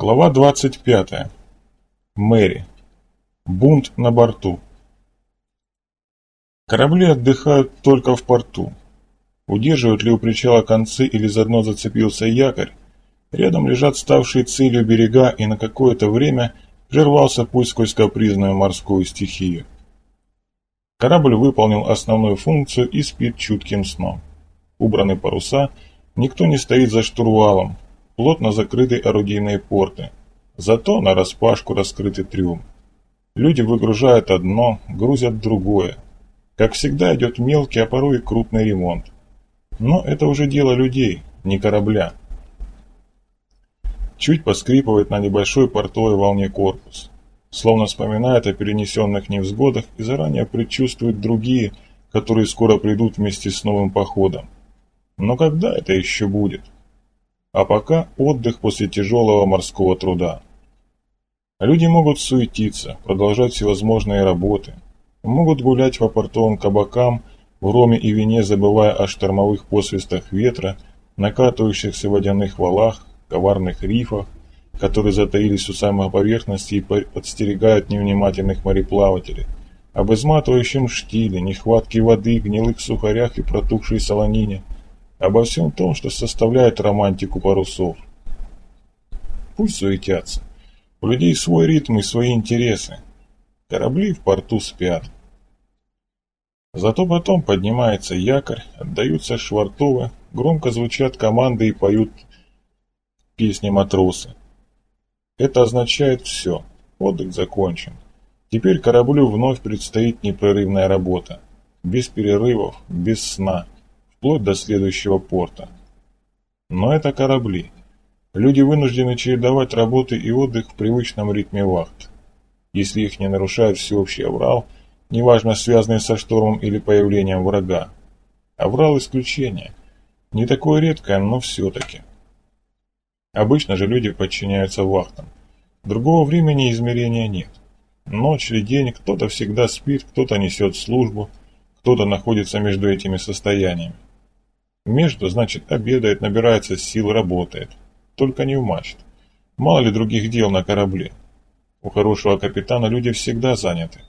Глава 25. Мэри. Бунт на борту. Корабли отдыхают только в порту. Удерживают ли у причала концы или за дно зацепился якорь, рядом лежат ставшие целью берега и на какое-то время прервался путь сквозь капризную морскую стихию. Корабль выполнил основную функцию и спит чутким сном. Убраны паруса, никто не стоит за штурвалом, плотно закрыты орудийные порты. Зато на распашку раскрытый трюм. Люди выгружают одно, грузят другое. Как всегда идет мелкий, а порой и крупный ремонт. Но это уже дело людей, не корабля. Чуть поскрипывает на небольшой портовой волне корпус. Словно вспоминает о перенесенных невзгодах и заранее предчувствует другие, которые скоро придут вместе с новым походом. Но когда это еще будет? А пока отдых после тяжелого морского труда. Люди могут суетиться, продолжать всевозможные работы, могут гулять по портовым кабакам, в роме и вине забывая о штормовых посвистах ветра, накатывающихся водяных валах, коварных рифах, которые затаились у самой поверхности и подстерегают невнимательных мореплавателей, об изматывающем штиле, нехватке воды, гнилых сухарях и протухшей солонине – обо всем том, что составляет романтику парусов. Пусть суетятся. У людей свой ритм и свои интересы. Корабли в порту спят. Зато потом поднимается якорь, отдаются швартовы, громко звучат команды и поют песни матросы. Это означает все. Отдых закончен. Теперь кораблю вновь предстоит непрерывная работа. Без перерывов, без сна вплоть до следующего порта. Но это корабли. Люди вынуждены чередовать работы и отдых в привычном ритме вахт. Если их не нарушает всеобщий аврал, неважно связанный со штормом или появлением врага. Аврал исключение. Не такое редкое, но все-таки. Обычно же люди подчиняются вахтам. Другого времени измерения нет. Ночь или день, кто-то всегда спит, кто-то несет службу, кто-то находится между этими состояниями. Между, значит, обедает, набирается сил, работает. Только не в мачт. Мало ли других дел на корабле. У хорошего капитана люди всегда заняты.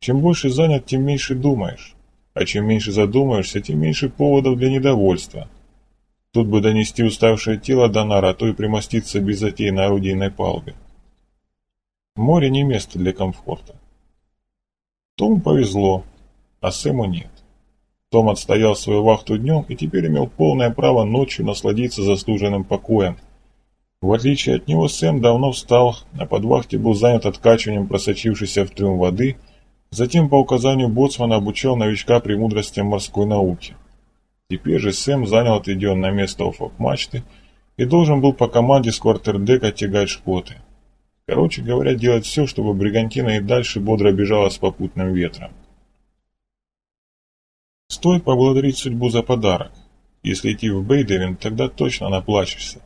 Чем больше занят, тем меньше думаешь. А чем меньше задумаешься, тем меньше поводов для недовольства. Тут бы донести уставшее тело до нара, а то и примоститься без затей на орудийной палубе. Море не место для комфорта. Тому повезло, а Сэму нет. Том отстоял свою вахту днем и теперь имел полное право ночью насладиться заслуженным покоем. В отличие от него, Сэм давно встал, а под вахте был занят откачиванием просочившейся в трюм воды, затем по указанию боцмана обучал новичка премудростям морской науки. Теперь же Сэм занял отведенное место у фок-мачты и должен был по команде с квартердека тягать шкоты. Короче говоря, делать все, чтобы бригантина и дальше бодро бежала с попутным ветром. Стоит поблагодарить судьбу за подарок. Если идти в Бейдевин, тогда точно наплачешься.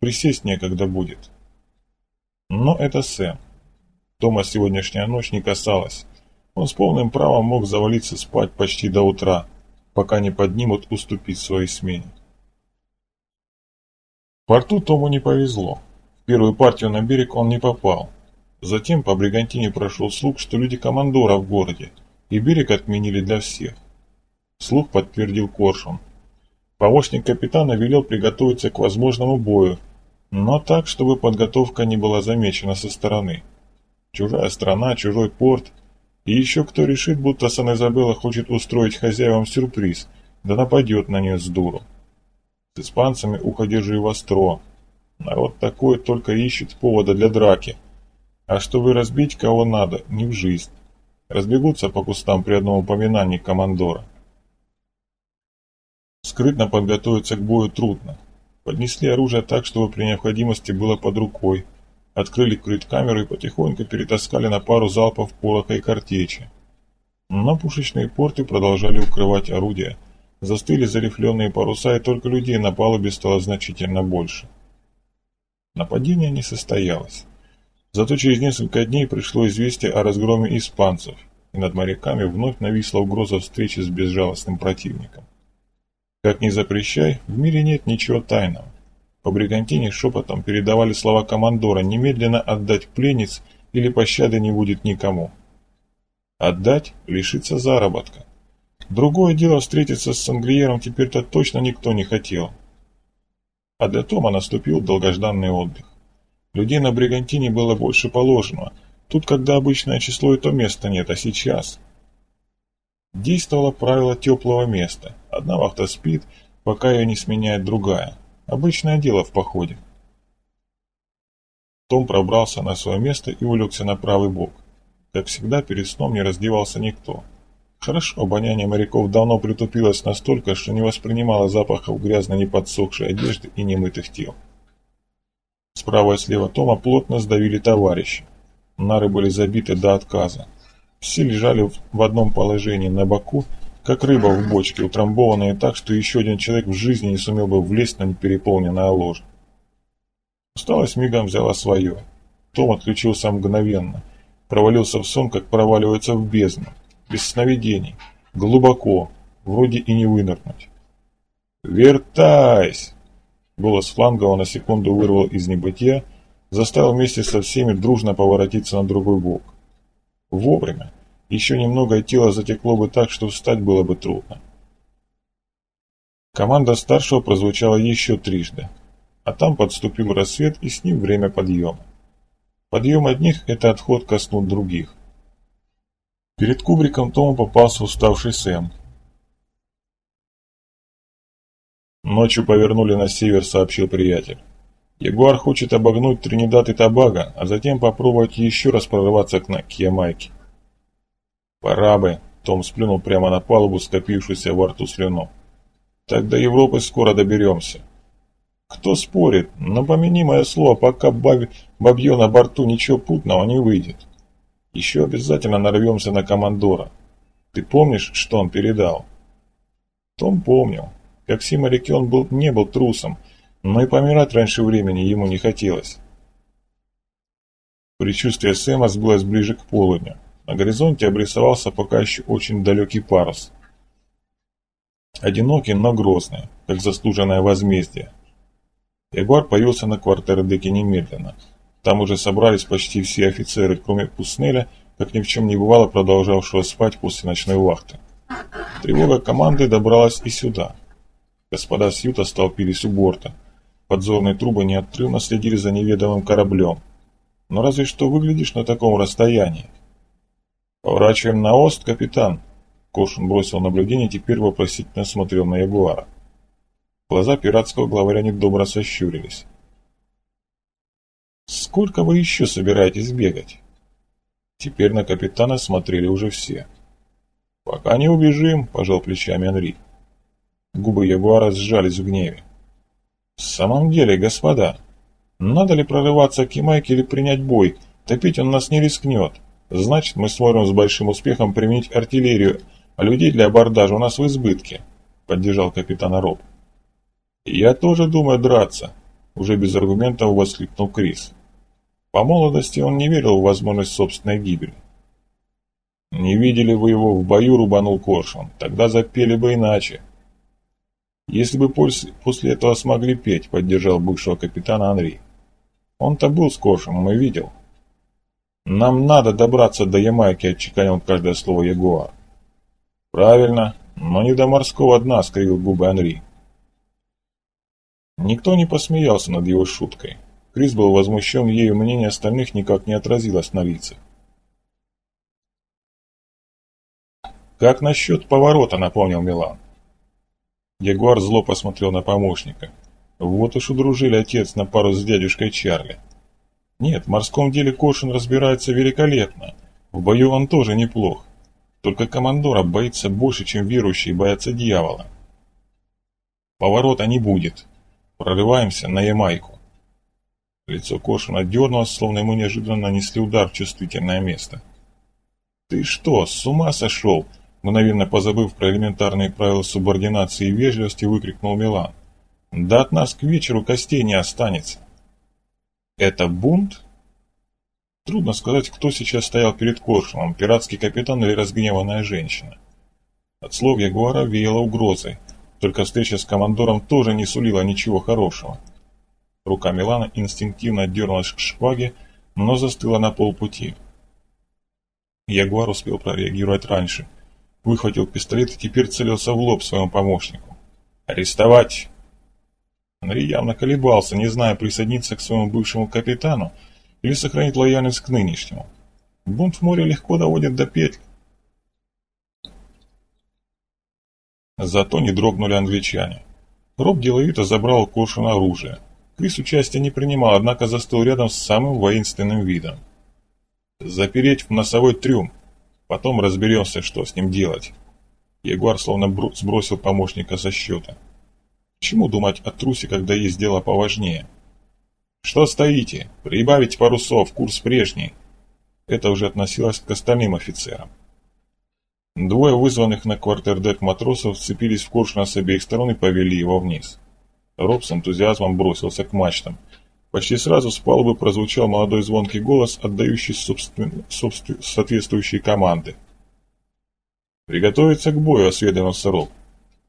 Присесть некогда будет. Но это Сэм. Тома сегодняшняя ночь не касалась. Он с полным правом мог завалиться спать почти до утра, пока не поднимут уступить своей смене. В порту Тому не повезло. В первую партию на берег он не попал. Затем по Бригантине прошел слух, что люди командора в городе, и берег отменили для всех. Слух подтвердил Коршун. Помощник капитана велел приготовиться к возможному бою, но так, чтобы подготовка не была замечена со стороны. Чужая страна, чужой порт, и еще кто решит, будто Сан-Изабелла хочет устроить хозяевам сюрприз, да нападет на нее с дуру. С испанцами ухо держи востро. Народ такой только ищет повода для драки. А чтобы разбить кого надо, не в жизнь. Разбегутся по кустам при одном упоминании командора. Скрытно подготовиться к бою трудно. Поднесли оружие так, чтобы при необходимости было под рукой. Открыли крыт-камеру и потихоньку перетаскали на пару залпов пороха и картечи. Но пушечные порты продолжали укрывать орудия. Застыли зарифленные паруса, и только людей на палубе стало значительно больше. Нападение не состоялось. Зато через несколько дней пришло известие о разгроме испанцев, и над моряками вновь нависла угроза встречи с безжалостным противником. Как ни запрещай, в мире нет ничего тайного. По бригантине шепотом передавали слова командора немедленно отдать пленниц или пощады не будет никому. Отдать – лишиться заработка. Другое дело встретиться с Сангриером теперь-то точно никто не хотел. А для Тома наступил долгожданный отдых. Людей на Бригантине было больше положенного. Тут, когда обычное число, и то места нет, а сейчас. Действовало правило теплого места. Одна вахта спит, пока ее не сменяет другая. Обычное дело в походе. Том пробрался на свое место и улегся на правый бок. Как всегда, перед сном не раздевался никто. Хорошо, обоняние моряков давно притупилось настолько, что не воспринимало запахов грязно неподсохшей одежды и немытых тел. Справа и слева Тома плотно сдавили товарищи. Нары были забиты до отказа. Все лежали в одном положении на боку, как рыба в бочке, утрамбованные так, что еще один человек в жизни не сумел бы влезть на непереполненное ложе. Усталость мигом взяла свое. Том отключился мгновенно. Провалился в сон, как проваливается в бездну. Без сновидений. Глубоко. Вроде и не вынырнуть. «Вертайся!» Голос Флангова на секунду вырвал из небытия, заставил вместе со всеми дружно поворотиться на другой бок. Вовремя. Еще немного тело затекло бы так, что встать было бы трудно. Команда старшего прозвучала еще трижды, а там подступил рассвет и с ним время подъема. Подъем одних – это отход ко сну других. Перед кубриком Тома попался уставший Сэм. «Ночью повернули на север», — сообщил приятель. «Ягуар хочет обогнуть Тринидад и Тобаго, а затем попробовать еще раз прорваться к, к Ямайке». «Пора бы», — Том сплюнул прямо на палубу, скопившуюся во рту слюну. «Так до Европы скоро доберемся». «Кто спорит? Но мое слово, пока баб... бабье на борту ничего путного не выйдет. Еще обязательно нарвемся на командора. Ты помнишь, что он передал?» Том помнил. Как все моряки он был, не был трусом, но и помирать раньше времени ему не хотелось. Предчувствие Сэма сблось ближе к полудню. На горизонте обрисовался пока еще очень далекий парус. Одинокий, но грозный, как заслуженное возмездие. Ягуар появился на квартердеке немедленно. Там уже собрались почти все офицеры, кроме Пуснеля, как ни в чем не бывало, продолжавшего спать после ночной вахты. Тревога команды добралась и сюда. Господа Сьюта столпились у борта. Подзорные трубы неотрывно следили за неведомым кораблем. Но разве что выглядишь на таком расстоянии. «Поворачиваем на ост, капитан!» Кошин бросил наблюдение и теперь вопросительно смотрел на Ягуара. Глаза пиратского главаря недобро сощурились. «Сколько вы еще собираетесь бегать?» Теперь на капитана смотрели уже все. «Пока не убежим», – пожал плечами Анри. Губы Ягуара сжались в гневе. «В самом деле, господа, надо ли прорываться к Ямайке или принять бой? Топить он нас не рискнет. Значит, мы сможем с большим успехом применить артиллерию, а людей для абордажа у нас в избытке», — поддержал капитан Роб. «Я тоже думаю драться», — уже без аргументов воскликнул Крис. По молодости он не верил в возможность собственной гибели. «Не видели вы его в бою?» — рубанул Коршун. «Тогда запели бы иначе». Если бы после этого смогли петь, поддержал бывшего капитана Анри. Он-то был с Коршуном и видел. Нам надо добраться до Ямайки, отчеканил каждое слово Ягуар. Правильно, но не до морского дна, скривил губы Анри. Никто не посмеялся над его шуткой. Крис был возмущен ею, мнение остальных никак не отразилось на лицах. «Как насчет поворота?» — напомнил Милан. Ягуар зло посмотрел на помощника. Вот уж удружили отец на пару с дядюшкой Чарли. Нет, в морском деле Кошин разбирается великолепно. В бою он тоже неплох. Только командора боится больше, чем верующие боятся дьявола. Поворота не будет. Прорываемся на Ямайку. Лицо Кошина дернулось, словно ему неожиданно нанесли удар в чувствительное место. «Ты что, с ума сошел?» Мгновенно позабыв про элементарные правила субординации и вежливости, выкрикнул Милан. «Да от нас к вечеру костей не останется!» «Это бунт?» Трудно сказать, кто сейчас стоял перед Коршуном, пиратский капитан или разгневанная женщина. От слов Ягуара веяло угрозой, только встреча с командором тоже не сулила ничего хорошего. Рука Милана инстинктивно дернулась к шпаге, но застыла на полпути. Ягуар успел прореагировать раньше. Выхватил пистолет и теперь целился в лоб своему помощнику. «Арестовать!» Анри явно колебался, не зная, присоединиться к своему бывшему капитану или сохранить лояльность к нынешнему. Бунт в море легко доводит до петли. Зато не дрогнули англичане. Роб деловито забрал Коршуна оружие. Крис участия не принимал, однако застыл рядом с самым воинственным видом. «Запереть в носовой трюм. Потом разберемся, что с ним делать». Ягуар словно сбросил помощника со счета. К чему думать о трусе, когда есть дело поважнее? «Что стоите? Прибавить парусов, курс прежний». Это уже относилось к остальным офицерам. Двое вызванных на квартердек матросов вцепились в коршуна с обеих сторон и повели его вниз. Роб с энтузиазмом бросился к мачтам. Почти сразу с палубы прозвучал молодой звонкий голос, отдающий собствен... соответствующие команды. «Приготовиться к бою», — осведомился Роб.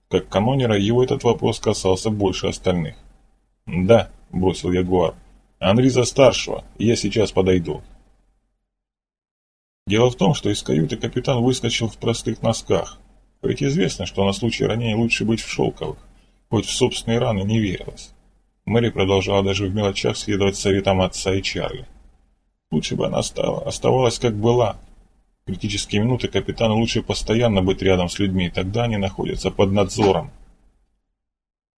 Как канонера, его этот вопрос касался больше остальных. «Да», — бросил Ягуар. «Анриза старшего, я сейчас подойду». Дело в том, что из каюты капитан выскочил в простых носках. Ведь известно, что на случай ранения лучше быть в шелковых, хоть в собственные раны не верилось. Мэри продолжала даже в мелочах следовать советам отца и Чарли. Лучше бы она стала, оставалась как была. В критические минуты капитану лучше постоянно быть рядом с людьми, тогда они находятся под надзором.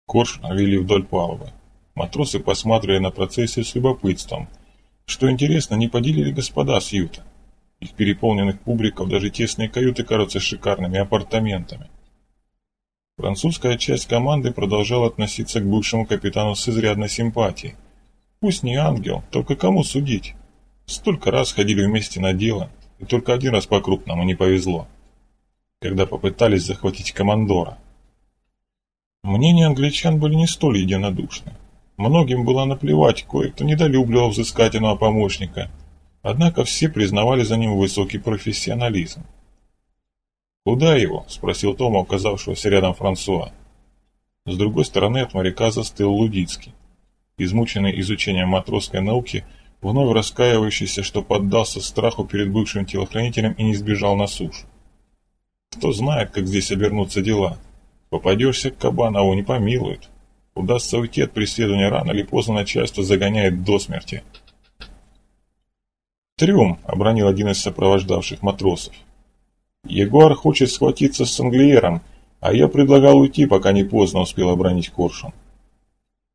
Коршуна вели вдоль палубы. Матросы посматривали на процессию с любопытством. Что интересно, не поделили господа с Юта. Их переполненных публиков даже тесные каюты кажутся шикарными апартаментами. Французская часть команды продолжала относиться к бывшему капитану с изрядной симпатией. Пусть не ангел, только кому судить? Столько раз ходили вместе на дело, и только один раз по-крупному не повезло. Когда попытались захватить командора. Мнения англичан были не столь единодушны. Многим было наплевать, кое-кто недолюбливал взыскательного помощника, Однако все признавали за ним высокий профессионализм. «Куда его?» – спросил Тома, оказавшегося рядом Франсуа. С другой стороны от моряка застыл Лудицкий. Измученный изучением матросской науки, вновь раскаивающийся, что поддался страху перед бывшим телохранителем и не сбежал на сушу. Кто знает, как здесь обернутся дела. Попадешься к Кабанову, не помилуют. Удастся уйти от преследования рано или поздно начальство загоняет до смерти. «Трюм!» — обронил один из сопровождавших матросов. «Ягуар хочет схватиться с Англиером, а я предлагал уйти, пока не поздно успел обронить коршун».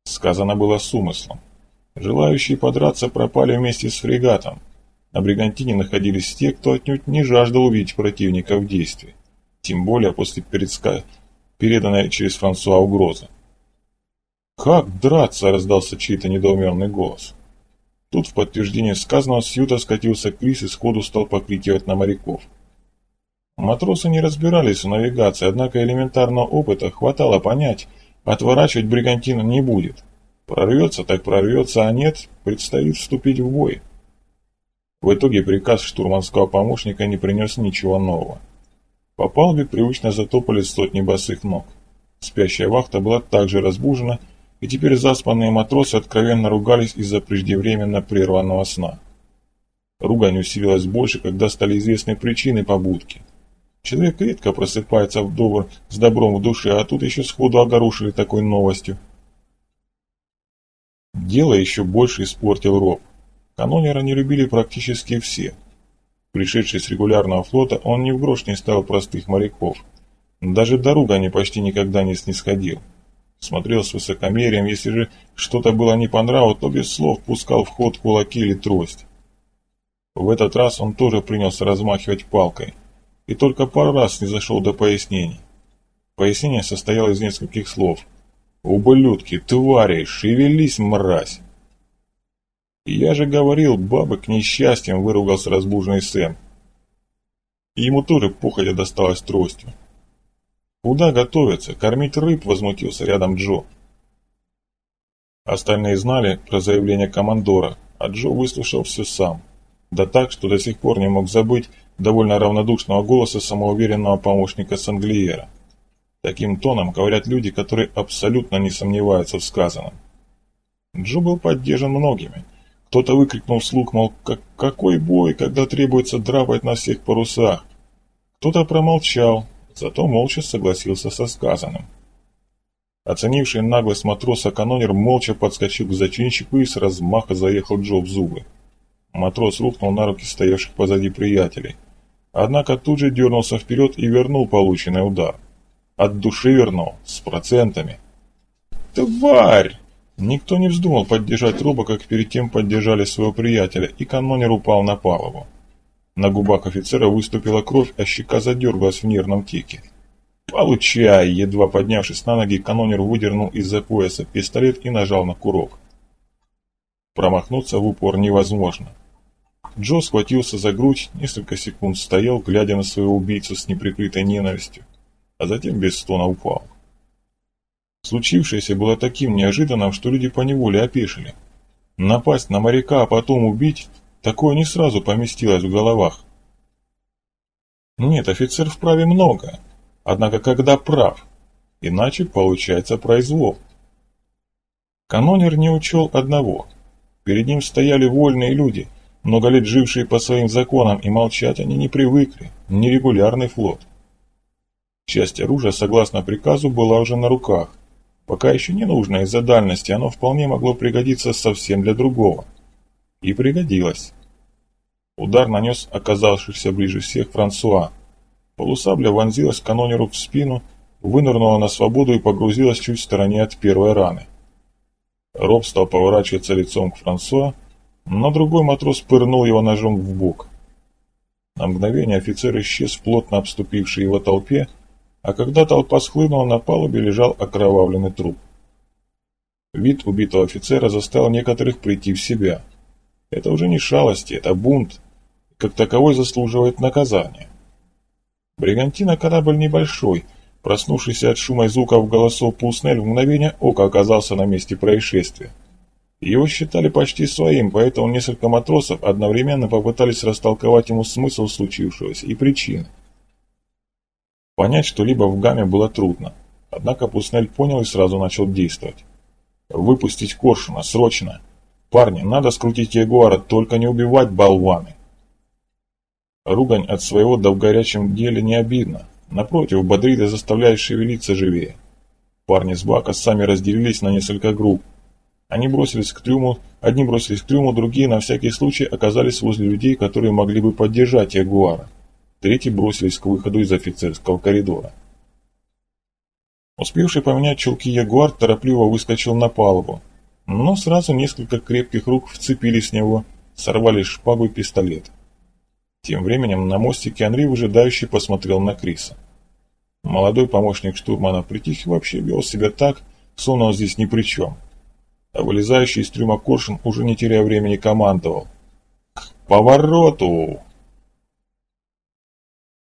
Сказано было с умыслом. Желающие подраться пропали вместе с фрегатом. На Бригантине находились те, кто отнюдь не жаждал увидеть противника в действии, тем более после передска... переданной через Франсуа угрозы. «Как драться?» — раздался чей-то недоуменный голос. Тут в подтверждение сказанного с юта скатился Крис и сходу стал покрикивать на моряков. Матросы не разбирались в навигации, однако элементарного опыта хватало понять, отворачивать бригантина не будет. Прорвется, так прорвется, а нет, предстоит вступить в бой. В итоге приказ штурманского помощника не принес ничего нового. По палубе привычно затопали сотни босых ног. Спящая вахта была также разбужена, и теперь заспанные матросы откровенно ругались из-за преждевременно прерванного сна. Ругань усилилась больше, когда стали известны причины побудки. Человек редко просыпается в добр, с добром в душе, а тут еще сходу огорошили такой новостью. Дело еще больше испортил Роб. Канонера не любили практически все. Пришедший с регулярного флота, он ни в грош не ставил простых моряков. Даже до ругани почти никогда не снисходил. Смотрел с высокомерием, если же что-то было не по нраву, то без слов пускал в ход кулаки или трость. В этот раз он тоже принялся размахивать палкой, и только пару раз не зашел до пояснений. Пояснение состояло из нескольких слов. «Ублюдки, твари, шевелись, мразь!» «Я же говорил, бабы к несчастьям!» – выругался разбуженный Сэм. И ему тоже походя досталось тростью. «Куда готовиться? Кормить рыб?» – возмутился рядом Джо. Остальные знали про заявление командора, а Джо выслушал все сам. Да так, что до сих пор не мог забыть довольно равнодушного голоса самоуверенного помощника Санглиера. Таким тоном говорят люди, которые абсолютно не сомневаются в сказанном. Джо был поддержан многими. Кто-то выкрикнул вслух, мол, как, какой бой, когда требуется драпать на всех парусах. Кто-то промолчал, зато молча согласился со сказанным. Оценивший наглость матроса канонер молча подскочил к зачинщику и с размаха заехал Джо в зубы. Матрос рухнул на руки стоявших позади приятелей. Однако тут же дернулся вперед и вернул полученный удар. От души вернул, с процентами. «Тварь!» Никто не вздумал поддержать Роба, как перед тем поддержали своего приятеля, и канонер упал на палубу. На губах офицера выступила кровь, а щека задергалась в нервном тике. «Получай!» Едва поднявшись на ноги, канонер выдернул из-за пояса пистолет и нажал на курок. Промахнуться в упор невозможно. Джо схватился за грудь, несколько секунд стоял, глядя на своего убийцу с неприкрытой ненавистью, а затем без стона упал. Случившееся было таким неожиданным, что люди поневоле опешили. Напасть на моряка, а потом убить – такое не сразу поместилось в головах. Нет, офицер вправе много, однако когда прав, иначе получается произвол. Канонер не учел одного. Перед ним стояли вольные люди, много лет жившие по своим законам, и молчать они не привыкли, нерегулярный флот. Часть оружия, согласно приказу, была уже на руках – Пока еще не нужно из-за дальности, оно вполне могло пригодиться совсем для другого. И пригодилось. Удар нанес оказавшихся ближе всех Франсуа. Полусабля вонзилась канонеру в спину, вынырнула на свободу и погрузилась чуть в стороне от первой раны. Роб стал поворачиваться лицом к Франсуа, но другой матрос пырнул его ножом в бок. На мгновение офицер исчез в плотно обступившей его толпе, а когда толпа схлынула, на палубе лежал окровавленный труп. Вид убитого офицера заставил некоторых прийти в себя. Это уже не шалости, это бунт, как таковой заслуживает наказания. Бригантина корабль небольшой, проснувшийся от шума и звуков голосов Пуснель в мгновение ока оказался на месте происшествия. Его считали почти своим, поэтому несколько матросов одновременно попытались растолковать ему смысл случившегося и причины. Понять что-либо в гамме было трудно, однако Пуснель понял и сразу начал действовать. «Выпустить Коршуна, срочно! Парни, надо скрутить Ягуара, только не убивать болваны!» Ругань от своего да в горячем деле не обидно. Напротив, бодрит и заставляет шевелиться живее. Парни с бака сами разделились на несколько групп. Они бросились к трюму, одни бросились к трюму, другие на всякий случай оказались возле людей, которые могли бы поддержать Ягуара. Третьи бросились к выходу из офицерского коридора. Успевший поменять чулки Ягуар торопливо выскочил на палубу, но сразу несколько крепких рук вцепились в него, сорвали шпагу и пистолет. Тем временем на мостике Анри выжидающе посмотрел на Криса. Молодой помощник штурмана притих вообще вел себя так, словно он здесь ни при чем. А вылезающий из трюма Коршин уже не теряя времени командовал. «К повороту!»